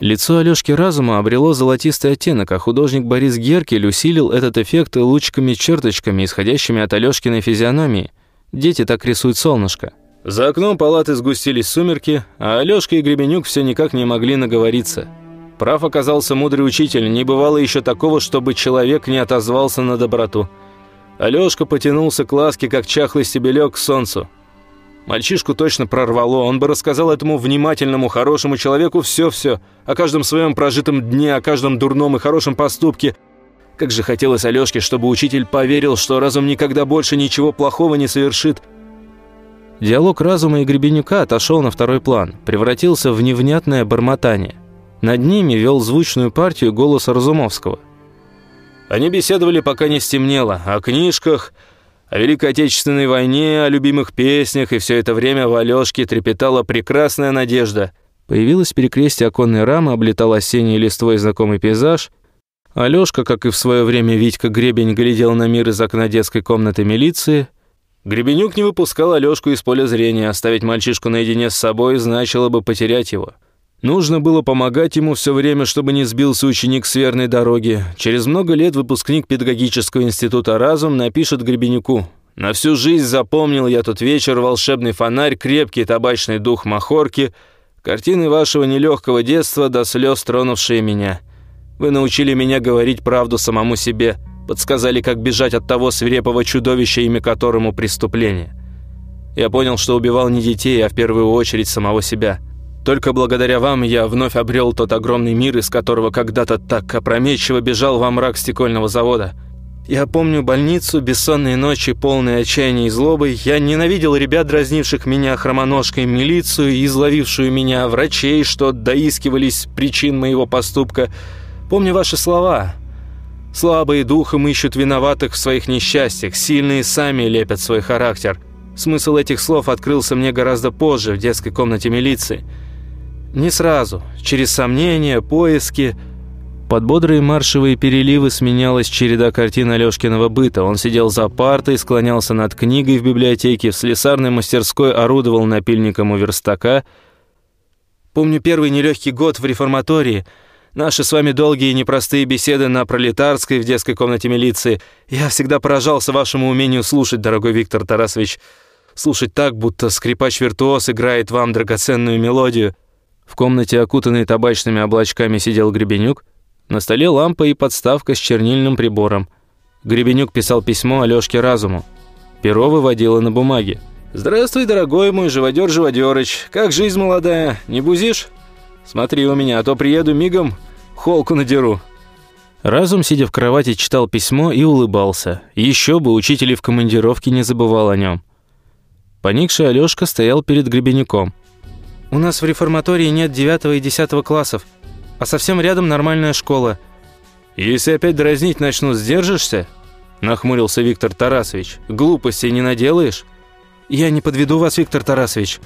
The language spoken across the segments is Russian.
Лицо Алёшки разума обрело золотистый оттенок, а художник Борис Геркель усилил этот эффект лучиками-черточками, исходящими от Алёшкиной физиономии. Дети так рисуют солнышко. За окном палаты сгустились сумерки, а Алёшка и Гребенюк все никак не могли наговориться. Прав оказался мудрый учитель, не бывало еще такого, чтобы человек не отозвался на доброту. Алёшка потянулся к ласке, как чахлый стебелек к солнцу. Мальчишку точно прорвало, он бы рассказал этому внимательному, хорошему человеку все-все, о каждом своем прожитом дне, о каждом дурном и хорошем поступке. Как же хотелось Алёшке, чтобы учитель поверил, что разум никогда больше ничего плохого не совершит. Диалог разума и Гребенюка отошел на второй план, превратился в невнятное бормотание – над ними вел звучную партию голос Разумовского. Они беседовали, пока не стемнело, о книжках, о Великой Отечественной войне, о любимых песнях, и все это время в Алёшке трепетала прекрасная надежда. Появилась перекрестие оконной рамы, облетал осенний листвой знакомый пейзаж. Алёшка, как и в свое время Витька Гребень, глядел на мир из окна детской комнаты милиции. Гребенюк не выпускал Алёшку из поля зрения, оставить мальчишку наедине с собой значило бы потерять его. Нужно было помогать ему все время, чтобы не сбился ученик с верной дороги. Через много лет выпускник педагогического института «Разум» напишет Гребенюку. «На всю жизнь запомнил я тот вечер, волшебный фонарь, крепкий табачный дух махорки, картины вашего нелегкого детства до слез тронувшие меня. Вы научили меня говорить правду самому себе, подсказали, как бежать от того свирепого чудовища, имя которому преступление. Я понял, что убивал не детей, а в первую очередь самого себя». Только благодаря вам я вновь обрел тот огромный мир, из которого когда-то так опрометчиво бежал во мрак стекольного завода. Я помню больницу, бессонные ночи, полные отчаяния и злобы. Я ненавидел ребят, дразнивших меня хромоножкой, милицию и изловившую меня, врачей, что доискивались причин моего поступка. Помню ваши слова. Слабые духом ищут виноватых в своих несчастьях, сильные сами лепят свой характер. Смысл этих слов открылся мне гораздо позже, в детской комнате милиции. Не сразу, через сомнения, поиски. Под бодрые маршевые переливы сменялась череда картин Алёшкиного быта. Он сидел за партой, склонялся над книгой в библиотеке, в слесарной мастерской орудовал напильником у верстака. Помню первый нелегкий год в реформатории. Наши с вами долгие и непростые беседы на Пролетарской в детской комнате милиции. Я всегда поражался вашему умению слушать, дорогой Виктор Тарасович. Слушать так, будто скрипач-виртуоз играет вам драгоценную мелодию. В комнате, окутанной табачными облачками, сидел Гребенюк. На столе лампа и подставка с чернильным прибором. Гребенюк писал письмо Алёшке Разуму. Перо выводило на бумаге. «Здравствуй, дорогой мой живодер Живодерыч. Как жизнь молодая? Не бузишь? Смотри у меня, а то приеду мигом, холку надеру». Разум, сидя в кровати, читал письмо и улыбался. Еще бы, учитель в командировке не забывал о нем. Поникший Алёшка стоял перед Гребенюком. У нас в реформатории нет 9 и 10 классов, а совсем рядом нормальная школа. Если опять дразнить начну, сдержишься? Нахмурился Виктор Тарасович. Глупостей не наделаешь? Я не подведу вас, Виктор Тарасович.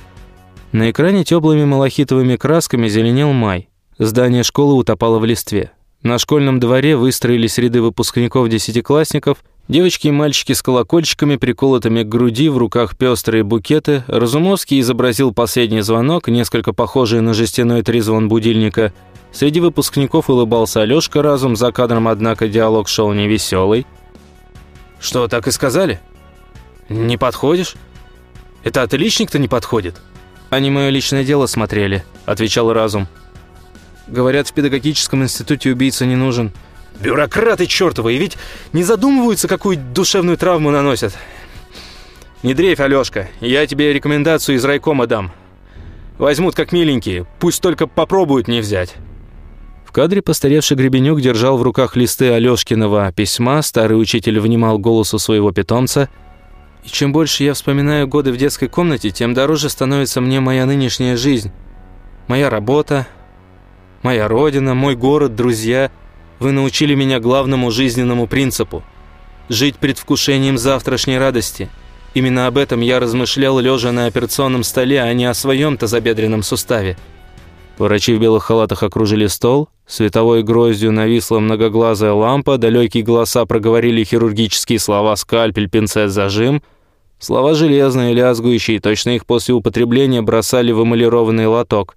На экране теплыми малахитовыми красками зеленел май. Здание школы утопало в листве. На школьном дворе выстроились ряды выпускников-десятиклассников – Девочки и мальчики с колокольчиками, приколотыми к груди, в руках пестрые букеты. Разумовский изобразил последний звонок, несколько похожий на жестяной трезвон будильника. Среди выпускников улыбался Алёшка разум, за кадром, однако, диалог шел невеселый. «Что, так и сказали? Не подходишь? Это отличник-то не подходит?» «Они мое личное дело смотрели», — отвечал разум. «Говорят, в педагогическом институте убийца не нужен». Бюрократы чертовы, и ведь не задумываются, какую душевную травму наносят. Не дрейф, Алёшка, я тебе рекомендацию из райкома дам. Возьмут как миленькие, пусть только попробуют не взять. В кадре постаревший Гребенюк держал в руках листы Алёшкиного письма, старый учитель внимал голосу своего питомца. И чем больше я вспоминаю годы в детской комнате, тем дороже становится мне моя нынешняя жизнь. Моя работа, моя родина, мой город, друзья – вы научили меня главному жизненному принципу – жить предвкушением завтрашней радости. Именно об этом я размышлял, лежа на операционном столе, а не о своем тазобедренном суставе. Врачи в белых халатах окружили стол, световой гроздью нависла многоглазая лампа, далекие голоса проговорили хирургические слова «скальпель», «пинцет», «зажим», Слова железные, лязгующие, точно их после употребления бросали в эмалированный лоток.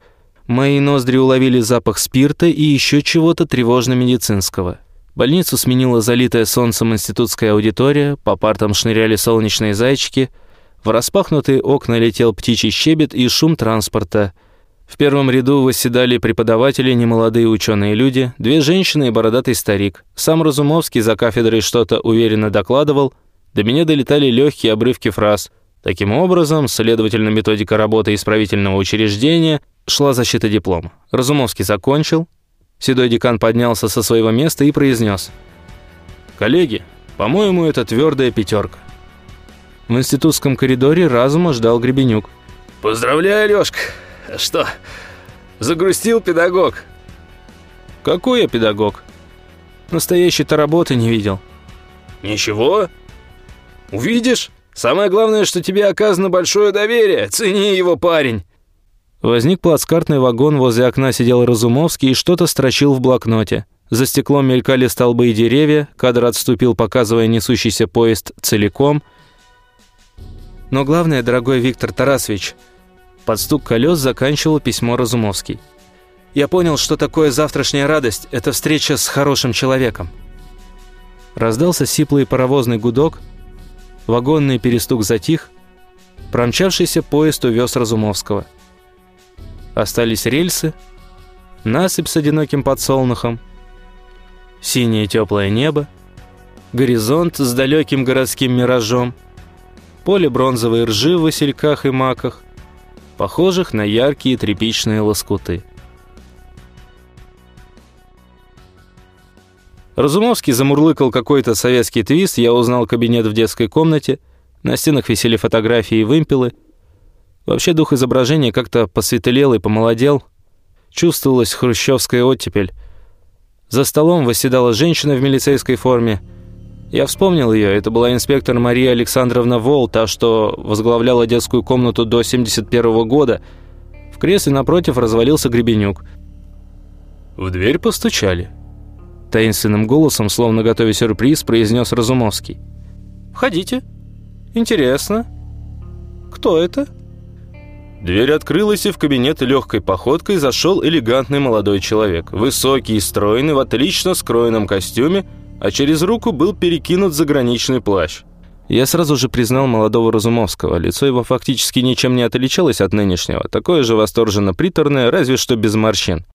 Мои ноздри уловили запах спирта и еще чего-то тревожно-медицинского. Больницу сменила залитая солнцем институтская аудитория, по партам шныряли солнечные зайчики, в распахнутые окна летел птичий щебет и шум транспорта. В первом ряду восседали преподаватели, немолодые ученые люди, две женщины и бородатый старик. Сам Разумовский за кафедрой что-то уверенно докладывал, до меня долетали легкие обрывки фраз. Таким образом, следовательно, методика работы исправительного учреждения – шла защита диплома. Разумовский закончил. Седой декан поднялся со своего места и произнес. «Коллеги, по-моему, это твердая пятерка». В институтском коридоре разума ждал Гребенюк. «Поздравляю, Лёшка. Что, загрустил педагог?» «Какой я педагог? Настоящей-то работы не видел». «Ничего. Увидишь? Самое главное, что тебе оказано большое доверие. Цени его, парень». Возник плацкартный вагон, возле окна сидел Разумовский и что-то строчил в блокноте. За стеклом мелькали столбы и деревья, кадр отступил, показывая несущийся поезд целиком. Но главное, дорогой Виктор Тарасович, под стук колес заканчивал письмо Разумовский. Я понял, что такое завтрашняя радость – это встреча с хорошим человеком. Раздался сиплый паровозный гудок, вагонный перестук затих, промчавшийся поезд увез Разумовского – Остались рельсы, насыпь с одиноким подсолнухом, синее теплое небо, горизонт с далеким городским миражом, поле бронзовой ржи в васильках и маках, похожих на яркие тряпичные лоскуты. Разумовский замурлыкал какой-то советский твист, я узнал кабинет в детской комнате, на стенах висели фотографии и вымпелы, Вообще дух изображения как-то посветлел и помолодел. Чувствовалась хрущевская оттепель. За столом восседала женщина в милицейской форме. Я вспомнил ее. Это была инспектор Мария Александровна Вол, та, что возглавляла детскую комнату до 71 -го года. В кресле напротив развалился Гребенюк. В дверь постучали. Таинственным голосом, словно готовя сюрприз, произнес Разумовский. «Входите. Интересно. Кто это?» Дверь открылась, и в кабинет легкой походкой зашел элегантный молодой человек. Высокий и стройный, в отлично скроенном костюме, а через руку был перекинут заграничный плащ. Я сразу же признал молодого Разумовского. Лицо его фактически ничем не отличалось от нынешнего. Такое же восторженно приторное, разве что без морщин.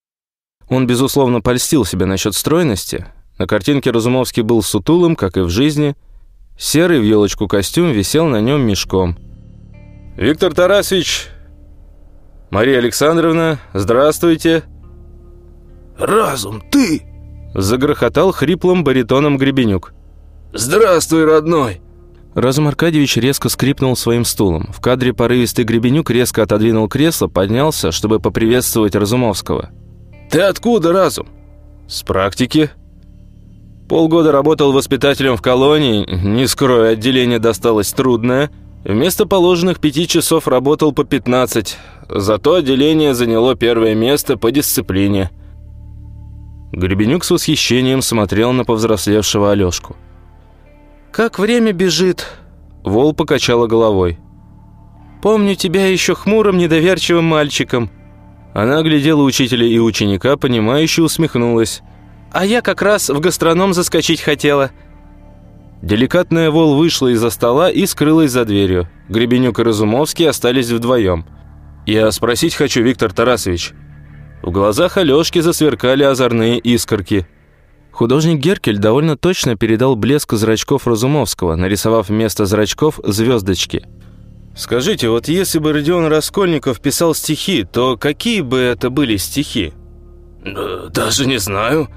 Он, безусловно, польстил себе насчет стройности. На картинке Разумовский был сутулым, как и в жизни. Серый в елочку костюм висел на нем мешком. «Виктор Тарасович, «Мария Александровна, здравствуйте!» «Разум, ты!» Загрохотал хриплым баритоном Гребенюк. «Здравствуй, родной!» Разум Аркадьевич резко скрипнул своим стулом. В кадре порывистый Гребенюк резко отодвинул кресло, поднялся, чтобы поприветствовать Разумовского. «Ты откуда, Разум?» «С практики». Полгода работал воспитателем в колонии, не скрою, отделение досталось трудное. Вместо положенных пяти часов работал по 15, зато отделение заняло первое место по дисциплине. Гребенюк с восхищением смотрел на повзрослевшего Алёшку. «Как время бежит!» Вол покачала головой. «Помню тебя еще хмурым, недоверчивым мальчиком». Она оглядела учителя и ученика, понимающе усмехнулась. «А я как раз в гастроном заскочить хотела». Деликатная Вол вышла из-за стола и скрылась за дверью. Гребенюк и Разумовский остались вдвоем. «Я спросить хочу, Виктор Тарасович». В глазах Алёшки засверкали озорные искорки. Художник Геркель довольно точно передал блеск зрачков Разумовского, нарисовав вместо зрачков звездочки. «Скажите, вот если бы Родион Раскольников писал стихи, то какие бы это были стихи?» «Даже не знаю.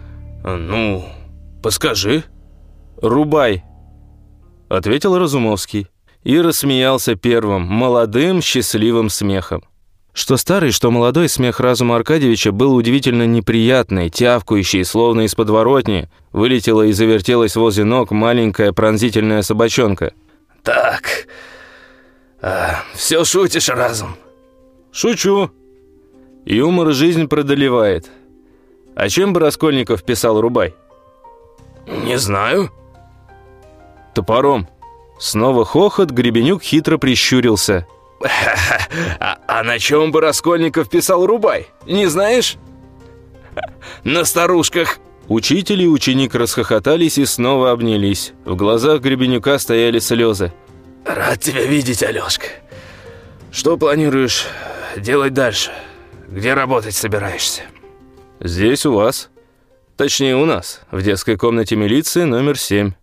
Ну, подскажи». «Рубай», ответил Разумовский и рассмеялся первым, молодым, счастливым смехом. Что старый, что молодой смех разума Аркадьевича был удивительно неприятный, тявкающий, словно из подворотни, вылетела и завертелась возле ног маленькая пронзительная собачонка. «Так, а, все шутишь, разум?» «Шучу. Юмор жизнь продолевает. А чем бы Раскольников писал Рубай?» «Не знаю», топором. Снова хохот, Гребенюк хитро прищурился. А, а на чем бы Раскольников писал Рубай? Не знаешь? На старушках. Учитель и ученик расхохотались и снова обнялись. В глазах Гребенюка стояли слезы. «Рад тебя видеть, Алёшка. Что планируешь делать дальше? Где работать собираешься?» «Здесь у вас. Точнее, у нас, в детской комнате милиции номер семь.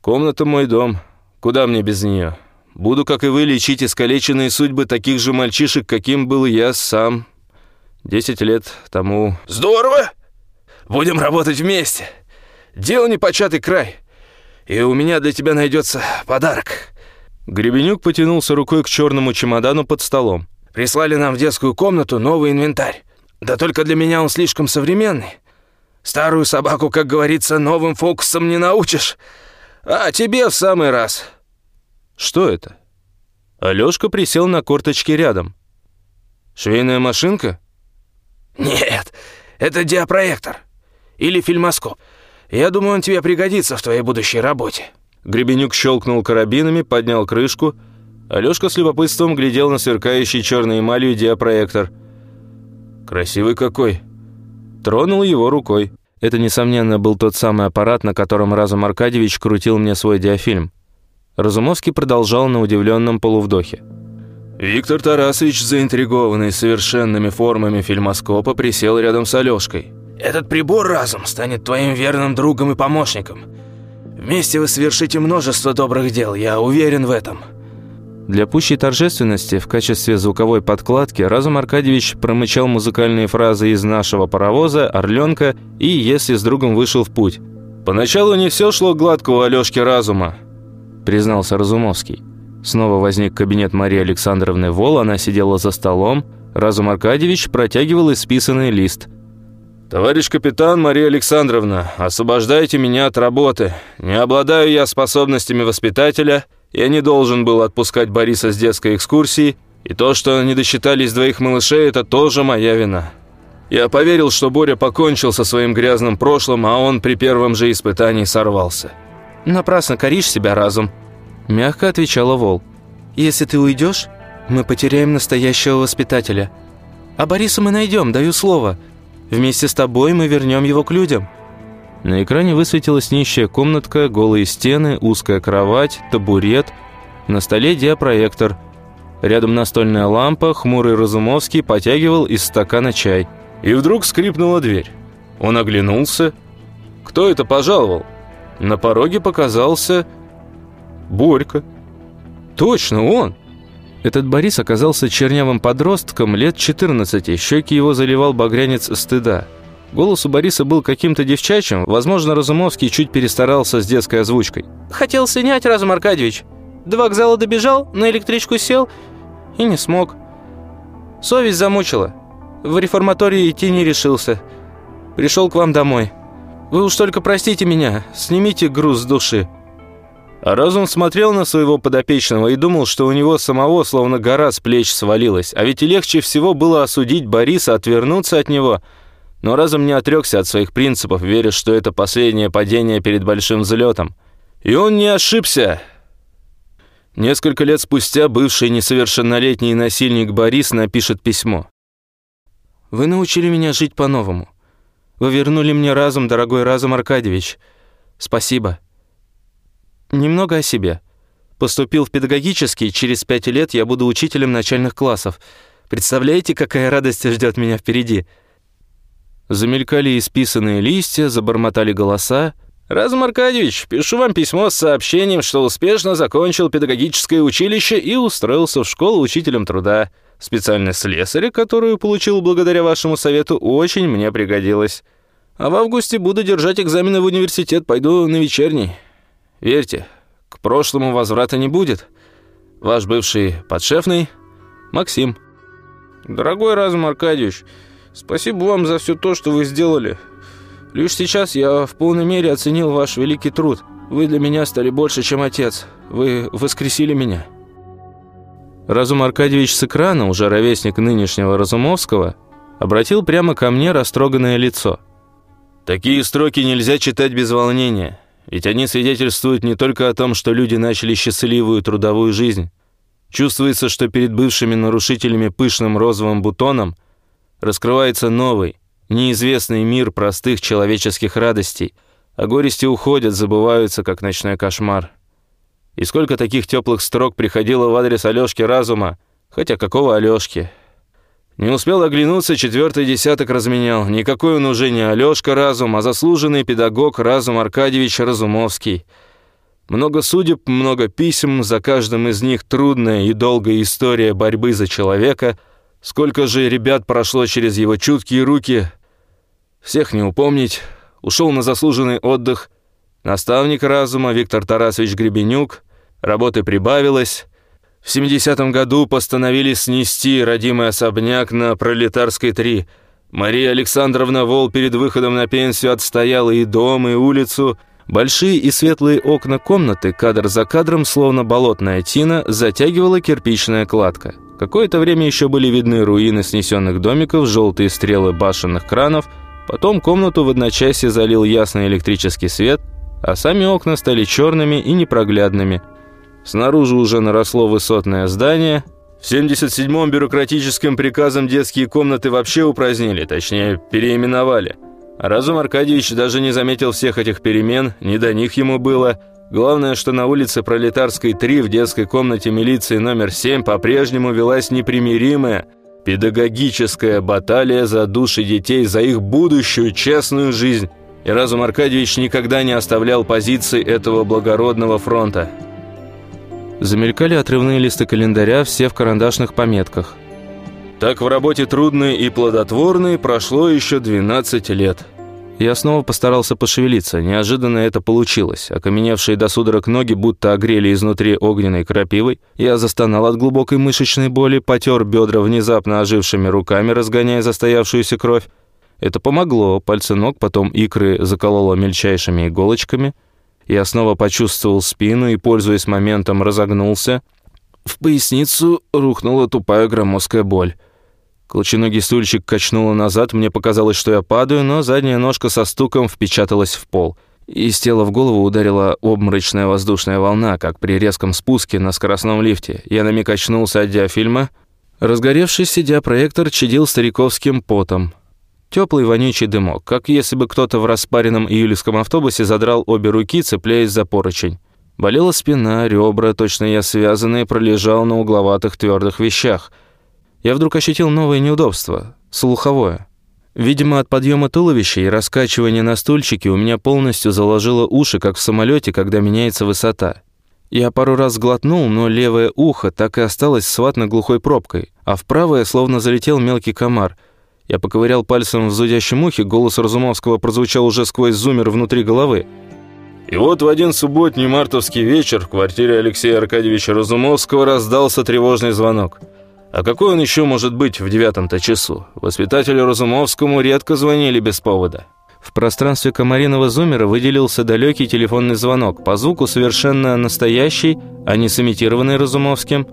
Комната мой дом. Куда мне без нее? Буду, как и вы, лечить искалеченные судьбы таких же мальчишек, каким был я сам. Десять лет тому...» «Здорово! Будем работать вместе. Дело непочатый край. И у меня для тебя найдется подарок». Гребенюк потянулся рукой к черному чемодану под столом. «Прислали нам в детскую комнату новый инвентарь. Да только для меня он слишком современный. Старую собаку, как говорится, новым фокусом не научишь. А тебе в самый раз». «Что это?» Алёшка присел на корточки рядом. «Швейная машинка?» «Нет, это диапроектор. Или фильмоскоп. Я думаю, он тебе пригодится в твоей будущей работе». Гребенюк щелкнул карабинами, поднял крышку. Алёшка с любопытством глядел на сверкающий черной эмалью диапроектор. «Красивый какой!» Тронул его рукой. Это, несомненно, был тот самый аппарат, на котором Разум Аркадьевич крутил мне свой диафильм. Разумовский продолжал на удивленном полувдохе. Виктор Тарасович, заинтригованный совершенными формами фильмоскопа, присел рядом с Алёшкой. «Этот прибор, Разум, станет твоим верным другом и помощником. Вместе вы совершите множество добрых дел, я уверен в этом». Для пущей торжественности в качестве звуковой подкладки Разум Аркадьевич промычал музыкальные фразы из нашего паровоза, «Орленка» и «Если с другом вышел в путь». «Поначалу не все шло гладко у Алешки Разума», — признался Разумовский. Снова возник кабинет Марии Александровны Вол, она сидела за столом. Разум Аркадьевич протягивал исписанный лист. «Товарищ капитан Мария Александровна, освобождайте меня от работы. Не обладаю я способностями воспитателя». Я не должен был отпускать Бориса с детской экскурсии, и то, что не досчитались двоих малышей, это тоже моя вина. Я поверил, что Боря покончил со своим грязным прошлым, а он при первом же испытании сорвался. «Напрасно коришь себя разум», – мягко отвечала Вол. «Если ты уйдешь, мы потеряем настоящего воспитателя. А Бориса мы найдем, даю слово. Вместе с тобой мы вернем его к людям». На экране высветилась нищая комнатка, голые стены, узкая кровать, табурет. На столе диапроектор. Рядом настольная лампа, хмурый Разумовский потягивал из стакана чай. И вдруг скрипнула дверь. Он оглянулся. Кто это пожаловал? На пороге показался... Борька. Точно он! Этот Борис оказался чернявым подростком лет 14, щеки его заливал багрянец стыда. Голос у Бориса был каким-то девчачьим, возможно, Разумовский чуть перестарался с детской озвучкой. «Хотел снять, Разум Аркадьевич. До вокзала добежал, на электричку сел и не смог. Совесть замучила. В реформатории идти не решился. Пришел к вам домой. Вы уж только простите меня, снимите груз с души». А разум смотрел на своего подопечного и думал, что у него самого словно гора с плеч свалилась. А ведь легче всего было осудить Бориса, отвернуться от него – но разум не отрекся от своих принципов, веря, что это последнее падение перед большим взлетом. И он не ошибся. Несколько лет спустя бывший несовершеннолетний насильник Борис напишет письмо. «Вы научили меня жить по-новому. Вы вернули мне разум, дорогой Разум Аркадьевич. Спасибо. Немного о себе. Поступил в педагогический, через пять лет я буду учителем начальных классов. Представляете, какая радость ждет меня впереди?» Замелькали исписанные листья, забормотали голоса. «Разум Аркадьевич, пишу вам письмо с сообщением, что успешно закончил педагогическое училище и устроился в школу учителем труда. Специальность слесаря, которую получил благодаря вашему совету, очень мне пригодилась. А в августе буду держать экзамены в университет, пойду на вечерний. Верьте, к прошлому возврата не будет. Ваш бывший подшефный Максим». «Дорогой Разум Аркадьевич, Спасибо вам за все то, что вы сделали. Лишь сейчас я в полной мере оценил ваш великий труд. Вы для меня стали больше, чем отец. Вы воскресили меня». Разум Аркадьевич с экрана, уже ровесник нынешнего Разумовского, обратил прямо ко мне растроганное лицо. «Такие строки нельзя читать без волнения, ведь они свидетельствуют не только о том, что люди начали счастливую трудовую жизнь, Чувствуется, что перед бывшими нарушителями пышным розовым бутоном раскрывается новый, неизвестный мир простых человеческих радостей, а горести уходят, забываются, как ночной кошмар. И сколько таких теплых строк приходило в адрес Алёшки Разума, хотя какого Алёшки? Не успел оглянуться, четвертый десяток разменял. Никакой он уже не Алёшка Разум, а заслуженный педагог Разум Аркадьевич Разумовский. Много судеб, много писем, за каждым из них трудная и долгая история борьбы за человека. Сколько же ребят прошло через его чуткие руки, всех не упомнить. Ушел на заслуженный отдых. Наставник разума Виктор Тарасович Гребенюк. Работы прибавилось. В 70-м году постановили снести родимый особняк на Пролетарской 3. Мария Александровна Вол перед выходом на пенсию отстояла и дом, и улицу. Большие и светлые окна комнаты, кадр за кадром, словно болотная тина, затягивала кирпичная кладка. Какое-то время еще были видны руины снесенных домиков, желтые стрелы башенных кранов. Потом комнату в одночасье залил ясный электрический свет, а сами окна стали черными и непроглядными – Снаружи уже наросло высотное здание. В 77-м бюрократическим приказом детские комнаты вообще упразднили, точнее, переименовали. А Разум Аркадьевич даже не заметил всех этих перемен, не до них ему было. Главное, что на улице Пролетарской 3 в детской комнате милиции номер 7 по-прежнему велась непримиримая педагогическая баталия за души детей, за их будущую честную жизнь. И Разум Аркадьевич никогда не оставлял позиции этого благородного фронта. Замелькали отрывные листы календаря, все в карандашных пометках. Так в работе трудной и плодотворной прошло еще 12 лет. Я снова постарался пошевелиться. Неожиданно это получилось. Окаменевшие до судорог ноги будто огрели изнутри огненной крапивой. Я застонал от глубокой мышечной боли, потер бедра внезапно ожившими руками, разгоняя застоявшуюся кровь. Это помогло. Пальцы ног, потом икры закололо мельчайшими иголочками – я снова почувствовал спину и, пользуясь моментом, разогнулся. В поясницу рухнула тупая громоздкая боль. Колченогий стульчик качнуло назад, мне показалось, что я падаю, но задняя ножка со стуком впечаталась в пол. Из тела в голову ударила обморочная воздушная волна, как при резком спуске на скоростном лифте. Я на миг очнулся от диафильма. Разгоревшийся диапроектор чадил стариковским потом. Теплый вонючий дымок, как если бы кто-то в распаренном июльском автобусе задрал обе руки, цепляясь за поручень. Болела спина, ребра, точно я связанный, пролежал на угловатых твердых вещах. Я вдруг ощутил новое неудобство, слуховое. Видимо, от подъема туловища и раскачивания на стульчике у меня полностью заложило уши, как в самолете, когда меняется высота. Я пару раз глотнул, но левое ухо так и осталось с ватно-глухой пробкой, а в правое словно залетел мелкий комар – я поковырял пальцем в зудящем ухе, голос Разумовского прозвучал уже сквозь зумер внутри головы. И вот в один субботний мартовский вечер в квартире Алексея Аркадьевича Разумовского раздался тревожный звонок. А какой он еще может быть в девятом-то часу? Воспитателю Разумовскому редко звонили без повода. В пространстве комариного зумера выделился далекий телефонный звонок, по звуку совершенно настоящий, а не сымитированный Разумовским.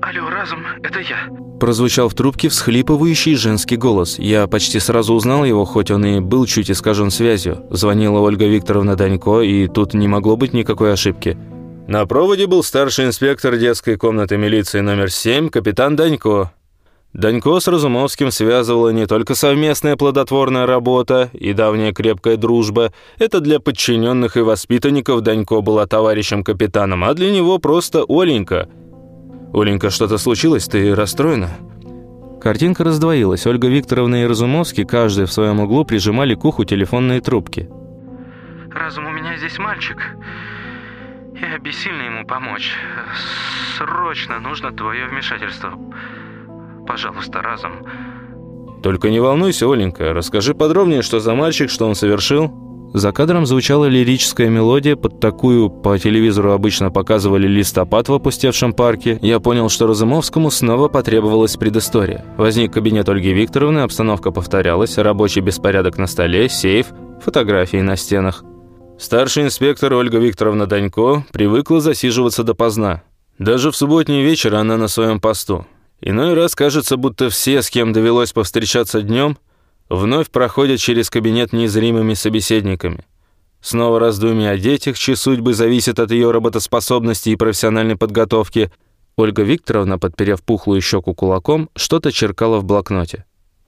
«Алло, Разум, это я», Прозвучал в трубке всхлипывающий женский голос. Я почти сразу узнал его, хоть он и был чуть искажен связью. Звонила Ольга Викторовна Данько, и тут не могло быть никакой ошибки. На проводе был старший инспектор детской комнаты милиции номер 7, капитан Данько. Данько с Разумовским связывала не только совместная плодотворная работа и давняя крепкая дружба. Это для подчиненных и воспитанников Данько была товарищем-капитаном, а для него просто Оленька – «Оленька, что-то случилось? Ты расстроена?» Картинка раздвоилась. Ольга Викторовна и Разумовский, каждый в своем углу, прижимали к уху телефонные трубки. «Разум, у меня здесь мальчик. Я бессильно ему помочь. Срочно нужно твое вмешательство. Пожалуйста, Разум». «Только не волнуйся, Оленька. Расскажи подробнее, что за мальчик, что он совершил». За кадром звучала лирическая мелодия, под такую по телевизору обычно показывали листопад в опустевшем парке. Я понял, что Разумовскому снова потребовалась предыстория. Возник кабинет Ольги Викторовны, обстановка повторялась, рабочий беспорядок на столе, сейф, фотографии на стенах. Старший инспектор Ольга Викторовна Данько привыкла засиживаться допоздна. Даже в субботний вечер она на своем посту. Иной раз кажется, будто все, с кем довелось повстречаться днем, вновь проходят через кабинет незримыми собеседниками. Снова раздумья о детях, чьи судьбы зависят от ее работоспособности и профессиональной подготовки. Ольга Викторовна, подперев пухлую щеку кулаком, что-то черкала в блокноте.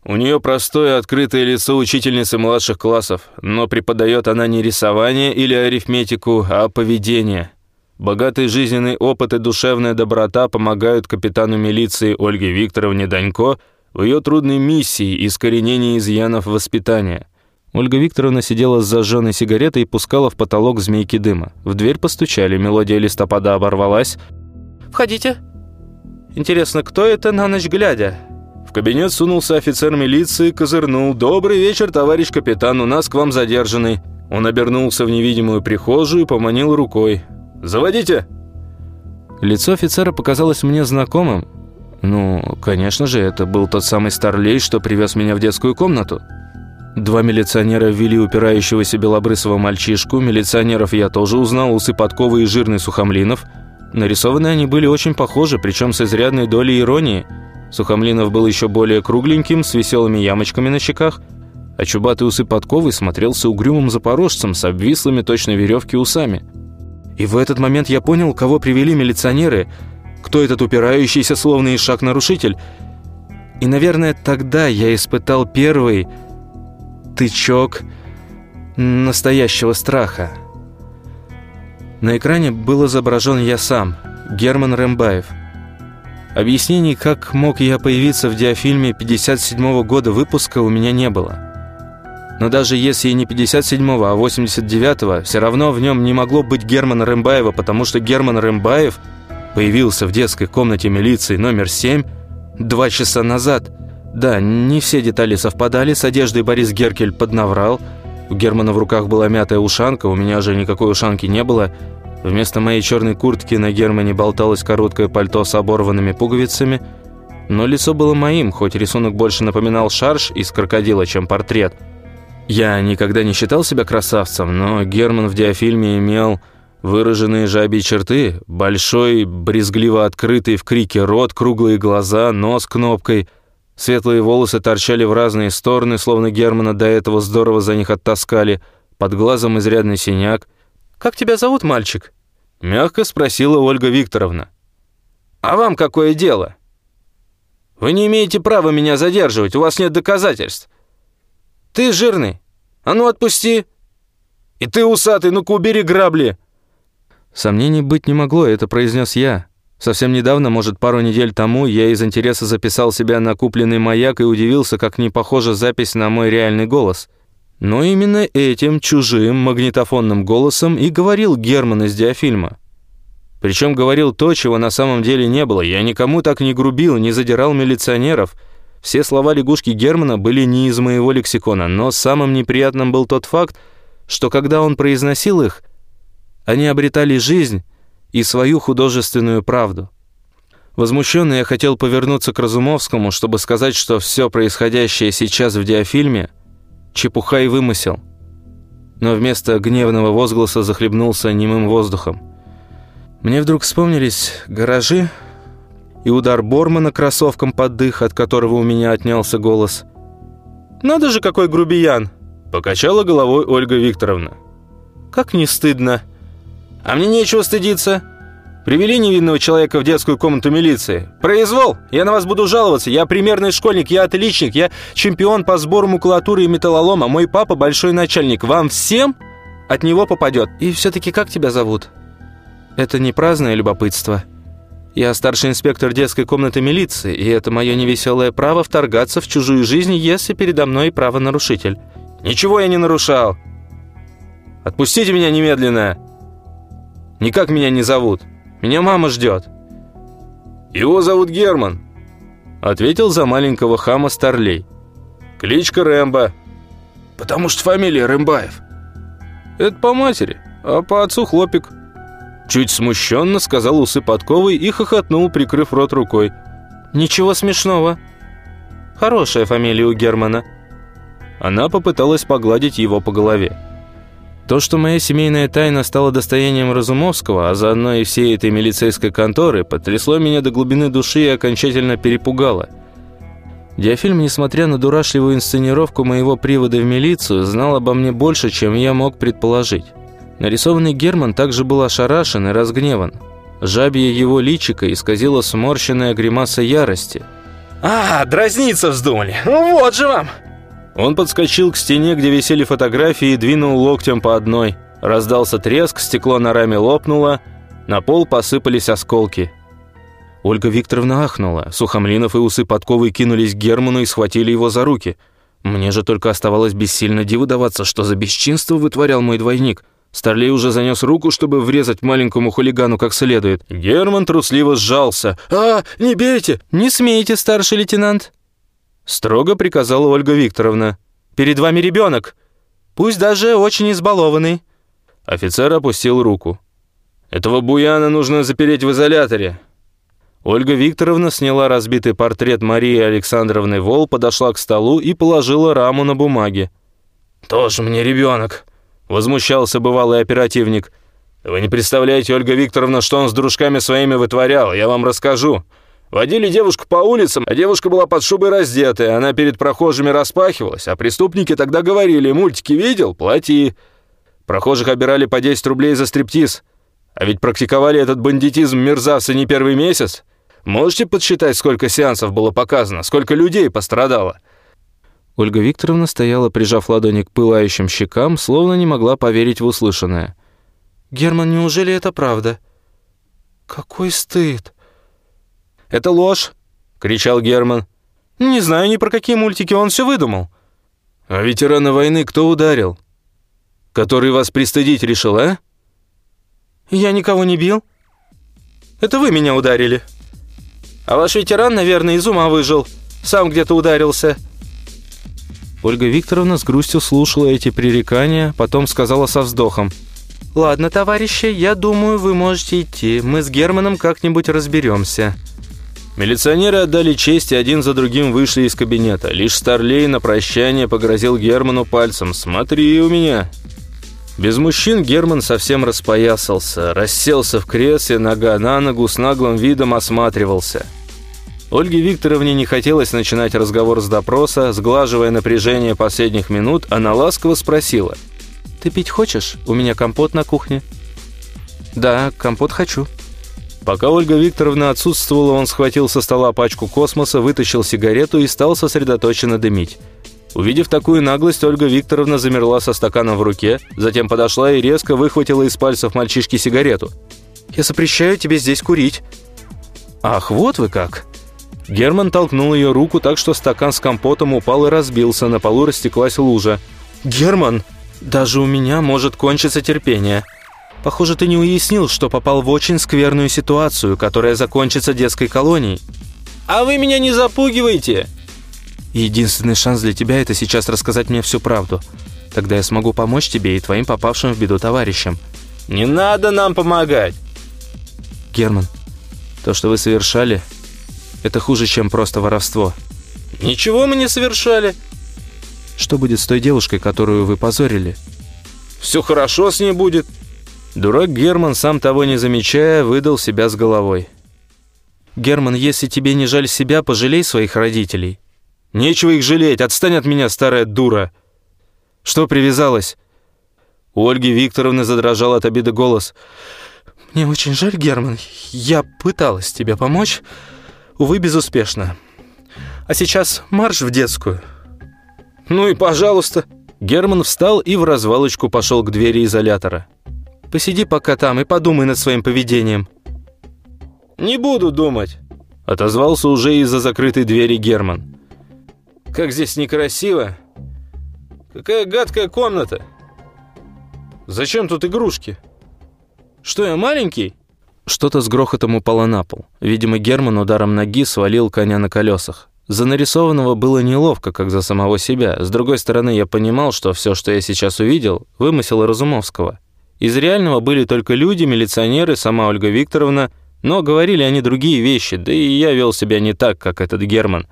У нее простое открытое лицо учительницы младших классов, но преподает она не рисование или арифметику, а поведение. Богатый жизненный опыт и душевная доброта помогают капитану милиции Ольге Викторовне Данько в ее трудной миссии искоренения изъянов воспитания. Ольга Викторовна сидела с зажженной сигаретой и пускала в потолок змейки дыма. В дверь постучали, мелодия листопада оборвалась. «Входите». «Интересно, кто это на ночь глядя?» В кабинет сунулся офицер милиции, козырнул. «Добрый вечер, товарищ капитан, у нас к вам задержанный». Он обернулся в невидимую прихожую и поманил рукой. «Заводите!» Лицо офицера показалось мне знакомым. Ну, конечно же, это был тот самый старлей, что привез меня в детскую комнату. Два милиционера ввели упирающегося белобрысого мальчишку. Милиционеров я тоже узнал, усы подковы и жирный сухомлинов. Нарисованы они были очень похожи, причем с изрядной долей иронии. Сухомлинов был еще более кругленьким, с веселыми ямочками на щеках, а чубатый усы подковы смотрелся угрюмым запорожцем с обвислыми точно веревки усами. И в этот момент я понял, кого привели милиционеры, кто этот упирающийся словно и шаг нарушитель. И, наверное, тогда я испытал первый тычок настоящего страха. На экране был изображен я сам, Герман Рэмбаев. Объяснений, как мог я появиться в диафильме 57 -го года выпуска, у меня не было. Но даже если и не 57-го, а 89-го, все равно в нем не могло быть Германа Рымбаева, потому что Герман Рымбаев появился в детской комнате милиции номер 7 два часа назад – да, не все детали совпадали. С одеждой Борис Геркель поднаврал. У Германа в руках была мятая ушанка, у меня же никакой ушанки не было. Вместо моей черной куртки на Германе болталось короткое пальто с оборванными пуговицами. Но лицо было моим, хоть рисунок больше напоминал шарж из крокодила, чем портрет. Я никогда не считал себя красавцем, но Герман в диафильме имел выраженные жабьи черты, большой, брезгливо открытый в крике рот, круглые глаза, нос кнопкой – Светлые волосы торчали в разные стороны, словно Германа до этого здорово за них оттаскали. Под глазом изрядный синяк. «Как тебя зовут, мальчик?» Мягко спросила Ольга Викторовна. «А вам какое дело? Вы не имеете права меня задерживать, у вас нет доказательств. Ты жирный, а ну отпусти. И ты усатый, ну-ка убери грабли». Сомнений быть не могло, это произнес я. Совсем недавно, может, пару недель тому, я из интереса записал себя на купленный маяк и удивился, как не похожа запись на мой реальный голос. Но именно этим чужим магнитофонным голосом и говорил Герман из диафильма. Причем говорил то, чего на самом деле не было. Я никому так не грубил, не задирал милиционеров. Все слова лягушки Германа были не из моего лексикона, но самым неприятным был тот факт, что когда он произносил их, они обретали жизнь, и свою художественную правду. Возмущенный я хотел повернуться к Разумовскому, чтобы сказать, что все происходящее сейчас в диафильме – чепуха и вымысел. Но вместо гневного возгласа захлебнулся немым воздухом. Мне вдруг вспомнились гаражи и удар Бормана кроссовком под дых, от которого у меня отнялся голос. «Надо же, какой грубиян!» – покачала головой Ольга Викторовна. «Как не стыдно!» А мне нечего стыдиться. Привели невинного человека в детскую комнату милиции. Произвол! Я на вас буду жаловаться. Я примерный школьник, я отличник, я чемпион по сбору макулатуры и металлолома. Мой папа большой начальник. Вам всем от него попадет. И все-таки как тебя зовут? Это не праздное любопытство. Я старший инспектор детской комнаты милиции, и это мое невеселое право вторгаться в чужую жизнь, если передо мной правонарушитель. Ничего я не нарушал. Отпустите меня немедленно!» Никак меня не зовут. Меня мама ждет». «Его зовут Герман», — ответил за маленького хама Старлей. «Кличка Рэмбо». «Потому что фамилия Рэмбаев». «Это по матери, а по отцу Хлопик». Чуть смущенно сказал усы подковой и хохотнул, прикрыв рот рукой. «Ничего смешного. Хорошая фамилия у Германа». Она попыталась погладить его по голове. То, что моя семейная тайна стала достоянием Разумовского, а заодно и всей этой милицейской конторы, потрясло меня до глубины души и окончательно перепугало. Диафильм, несмотря на дурашливую инсценировку моего привода в милицию, знал обо мне больше, чем я мог предположить. Нарисованный Герман также был ошарашен и разгневан. Жабье его личико исказило сморщенная гримаса ярости. «А, дразниться вздумали! Ну вот же вам!» Он подскочил к стене, где висели фотографии, и двинул локтем по одной. Раздался треск, стекло на раме лопнуло, на пол посыпались осколки. Ольга Викторовна ахнула. Сухомлинов и усы подковы кинулись к Герману и схватили его за руки. Мне же только оставалось бессильно диву даваться, что за бесчинство вытворял мой двойник. Старлей уже занес руку, чтобы врезать маленькому хулигану как следует. Герман трусливо сжался. «А, не бейте!» «Не смейте, старший лейтенант!» Строго приказала Ольга Викторовна. «Перед вами ребенок, пусть даже очень избалованный». Офицер опустил руку. «Этого буяна нужно запереть в изоляторе». Ольга Викторовна сняла разбитый портрет Марии Александровны Вол, подошла к столу и положила раму на бумаге. «Тоже мне ребенок», — возмущался бывалый оперативник. «Вы не представляете, Ольга Викторовна, что он с дружками своими вытворял, я вам расскажу. Водили девушку по улицам, а девушка была под шубой раздетая. Она перед прохожими распахивалась, а преступники тогда говорили, мультики видел? Плати. Прохожих обирали по 10 рублей за стриптиз. А ведь практиковали этот бандитизм мерзавцы не первый месяц. Можете подсчитать, сколько сеансов было показано, сколько людей пострадало?» Ольга Викторовна стояла, прижав ладони к пылающим щекам, словно не могла поверить в услышанное. «Герман, неужели это правда? Какой стыд!» «Это ложь!» — кричал Герман. «Не знаю ни про какие мультики, он все выдумал». «А ветерана войны кто ударил? Который вас пристыдить решил, а?» «Я никого не бил. Это вы меня ударили. А ваш ветеран, наверное, из ума выжил. Сам где-то ударился». Ольга Викторовна с грустью слушала эти пререкания, потом сказала со вздохом. «Ладно, товарищи, я думаю, вы можете идти. Мы с Германом как-нибудь разберемся». Милиционеры отдали честь и один за другим вышли из кабинета. Лишь Старлей на прощание погрозил Герману пальцем. «Смотри у меня». Без мужчин Герман совсем распоясался, расселся в кресле, нога на ногу, с наглым видом осматривался. Ольге Викторовне не хотелось начинать разговор с допроса, сглаживая напряжение последних минут, она ласково спросила. «Ты пить хочешь? У меня компот на кухне». «Да, компот хочу». Пока Ольга Викторовна отсутствовала, он схватил со стола пачку космоса, вытащил сигарету и стал сосредоточенно дымить. Увидев такую наглость, Ольга Викторовна замерла со стаканом в руке, затем подошла и резко выхватила из пальцев мальчишки сигарету. «Я запрещаю тебе здесь курить». «Ах, вот вы как!» Герман толкнул ее руку так, что стакан с компотом упал и разбился, на полу растеклась лужа. «Герман, даже у меня может кончиться терпение». Похоже, ты не уяснил, что попал в очень скверную ситуацию, которая закончится детской колонией. А вы меня не запугивайте. Единственный шанс для тебя – это сейчас рассказать мне всю правду. Тогда я смогу помочь тебе и твоим попавшим в беду товарищам. Не надо нам помогать. Герман, то, что вы совершали, это хуже, чем просто воровство. Ничего мы не совершали. Что будет с той девушкой, которую вы позорили? Все хорошо с ней будет. Дурак Герман, сам того не замечая, выдал себя с головой. «Герман, если тебе не жаль себя, пожалей своих родителей». «Нечего их жалеть, отстань от меня, старая дура!» «Что привязалась?» У Ольги Викторовны задрожал от обиды голос. «Мне очень жаль, Герман. Я пыталась тебе помочь, увы, безуспешно. А сейчас марш в детскую». «Ну и пожалуйста». Герман встал и в развалочку пошел к двери изолятора. Посиди пока там и подумай над своим поведением». «Не буду думать», — отозвался уже из-за закрытой двери Герман. «Как здесь некрасиво. Какая гадкая комната. Зачем тут игрушки? Что, я маленький?» Что-то с грохотом упало на пол. Видимо, Герман ударом ноги свалил коня на колесах. За нарисованного было неловко, как за самого себя. С другой стороны, я понимал, что все, что я сейчас увидел, вымысел Разумовского. Из реального были только люди, милиционеры, сама Ольга Викторовна, но говорили они другие вещи, да и я вел себя не так, как этот Герман.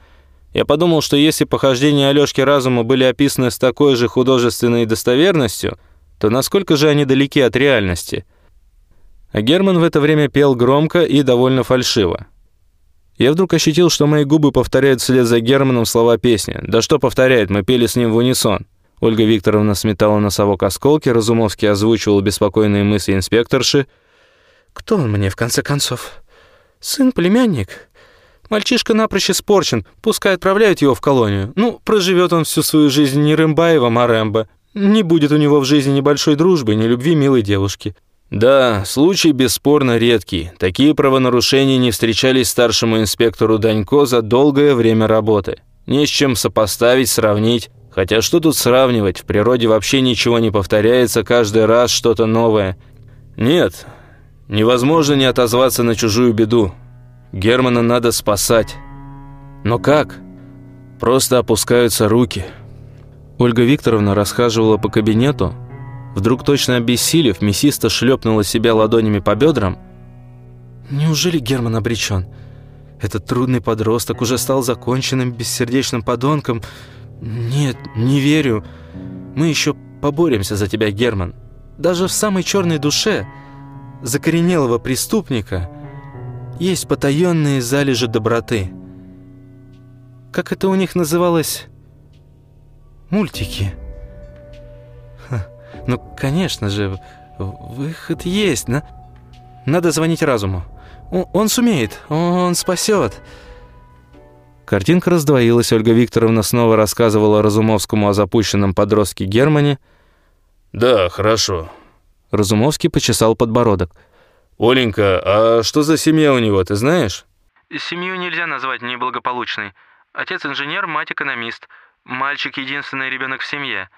Я подумал, что если похождения Алёшки Разума были описаны с такой же художественной достоверностью, то насколько же они далеки от реальности? А Герман в это время пел громко и довольно фальшиво. Я вдруг ощутил, что мои губы повторяют вслед за Германом слова песни. Да что повторяет, мы пели с ним в унисон. Ольга Викторовна сметала носовок осколки, Разумовский озвучивал беспокойные мысли инспекторши. Кто он мне, в конце концов? Сын, племянник? Мальчишка напрочь испорчен, пускай отправляют его в колонию. Ну, проживет он всю свою жизнь не Рымбаевым, а Рэмбо. Не будет у него в жизни ни большой дружбы, ни любви милой девушки. Да, случай бесспорно редкий. Такие правонарушения не встречались старшему инспектору Данько за долгое время работы. Не с чем сопоставить, сравнить. Хотя что тут сравнивать? В природе вообще ничего не повторяется, каждый раз что-то новое. Нет, невозможно не отозваться на чужую беду. Германа надо спасать. Но как? Просто опускаются руки. Ольга Викторовна расхаживала по кабинету. Вдруг точно обессилев, мясисто шлепнула себя ладонями по бедрам. Неужели Герман обречен? Этот трудный подросток уже стал законченным бессердечным подонком. Нет, не верю. Мы еще поборемся за тебя, Герман. Даже в самой черной душе закоренелого преступника – есть потаенные залежи доброты. Как это у них называлось? Мультики. Ха, ну, конечно же, выход есть. На... Надо звонить разуму. Он, сумеет, он спасет. Картинка раздвоилась. Ольга Викторовна снова рассказывала Разумовскому о запущенном подростке Германе. «Да, хорошо». Разумовский почесал подбородок. «Оленька, а что за семья у него, ты знаешь?» «Семью нельзя назвать неблагополучной. Отец инженер, мать экономист. Мальчик — единственный ребенок в семье».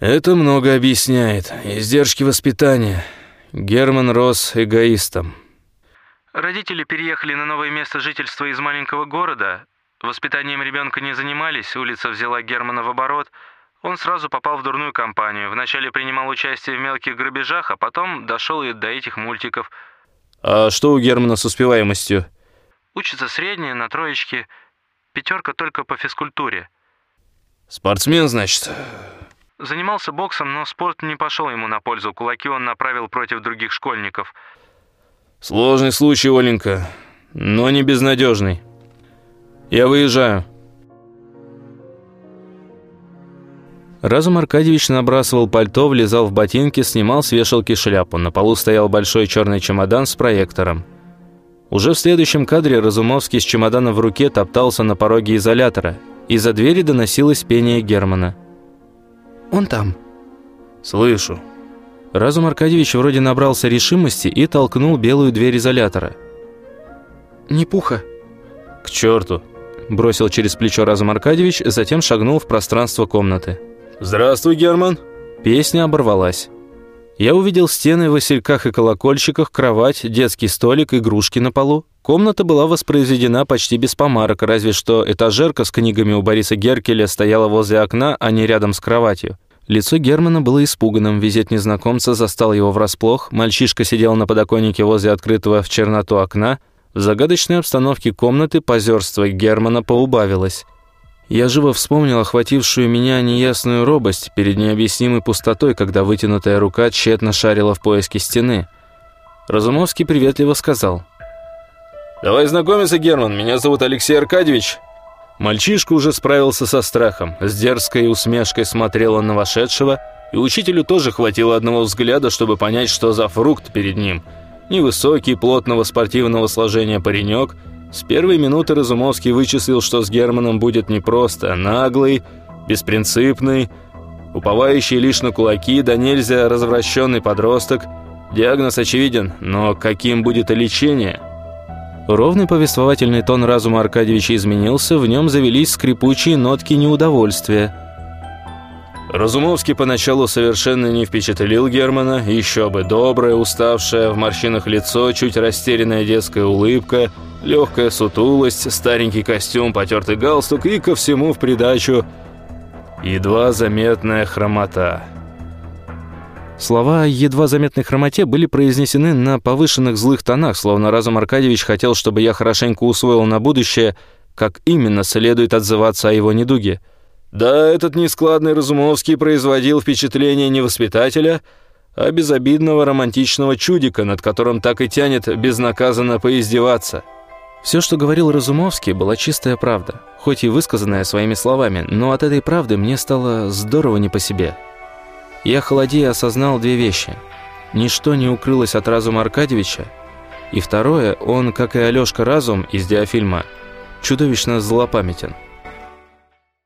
«Это много объясняет. Издержки воспитания. Герман рос эгоистом». Родители переехали на новое место жительства из маленького города. Воспитанием ребенка не занимались, улица взяла Германа в оборот — он сразу попал в дурную компанию. Вначале принимал участие в мелких грабежах, а потом дошел и до этих мультиков. А что у Германа с успеваемостью? Учится средняя, на троечке. Пятерка только по физкультуре. Спортсмен, значит? Занимался боксом, но спорт не пошел ему на пользу. Кулаки он направил против других школьников. Сложный случай, Оленька, но не безнадежный. Я выезжаю. Разум Аркадьевич набрасывал пальто, влезал в ботинки, снимал с вешалки шляпу. На полу стоял большой черный чемодан с проектором. Уже в следующем кадре Разумовский с чемоданом в руке топтался на пороге изолятора. Из-за двери доносилось пение Германа. «Он там». «Слышу». Разум Аркадьевич вроде набрался решимости и толкнул белую дверь изолятора. «Не пуха». «К черту!» Бросил через плечо Разум Аркадьевич, затем шагнул в пространство комнаты. «Здравствуй, Герман!» Песня оборвалась. Я увидел стены в васильках и колокольчиках, кровать, детский столик, игрушки на полу. Комната была воспроизведена почти без помарок, разве что этажерка с книгами у Бориса Геркеля стояла возле окна, а не рядом с кроватью. Лицо Германа было испуганным, визит незнакомца застал его врасплох, мальчишка сидел на подоконнике возле открытого в черноту окна. В загадочной обстановке комнаты позерство Германа поубавилось. Я живо вспомнил охватившую меня неясную робость перед необъяснимой пустотой, когда вытянутая рука тщетно шарила в поиске стены. Разумовский приветливо сказал. «Давай знакомиться, Герман, меня зовут Алексей Аркадьевич». Мальчишка уже справился со страхом, с дерзкой усмешкой смотрел он на вошедшего, и учителю тоже хватило одного взгляда, чтобы понять, что за фрукт перед ним. Невысокий, плотного спортивного сложения паренек – с первой минуты Разумовский вычислил, что с Германом будет непросто. Наглый, беспринципный, уповающий лишь на кулаки, да нельзя развращенный подросток. Диагноз очевиден, но каким будет и лечение? Ровный повествовательный тон разума Аркадьевича изменился, в нем завелись скрипучие нотки неудовольствия. Разумовский поначалу совершенно не впечатлил Германа, еще бы доброе, уставшее, в морщинах лицо, чуть растерянная детская улыбка – Легкая сутулость, старенький костюм, потертый галстук и ко всему в придачу едва заметная хромота. Слова едва заметной хромоте были произнесены на повышенных злых тонах, словно разум Аркадьевич хотел, чтобы я хорошенько усвоил на будущее, как именно следует отзываться о его недуге. Да, этот нескладный Разумовский производил впечатление не воспитателя, а безобидного романтичного чудика, над которым так и тянет безнаказанно поиздеваться. Все, что говорил Разумовский, была чистая правда, хоть и высказанная своими словами, но от этой правды мне стало здорово не по себе. Я холодея осознал две вещи. Ничто не укрылось от разума Аркадьевича. И второе, он, как и Алёшка Разум из диафильма, чудовищно злопамятен.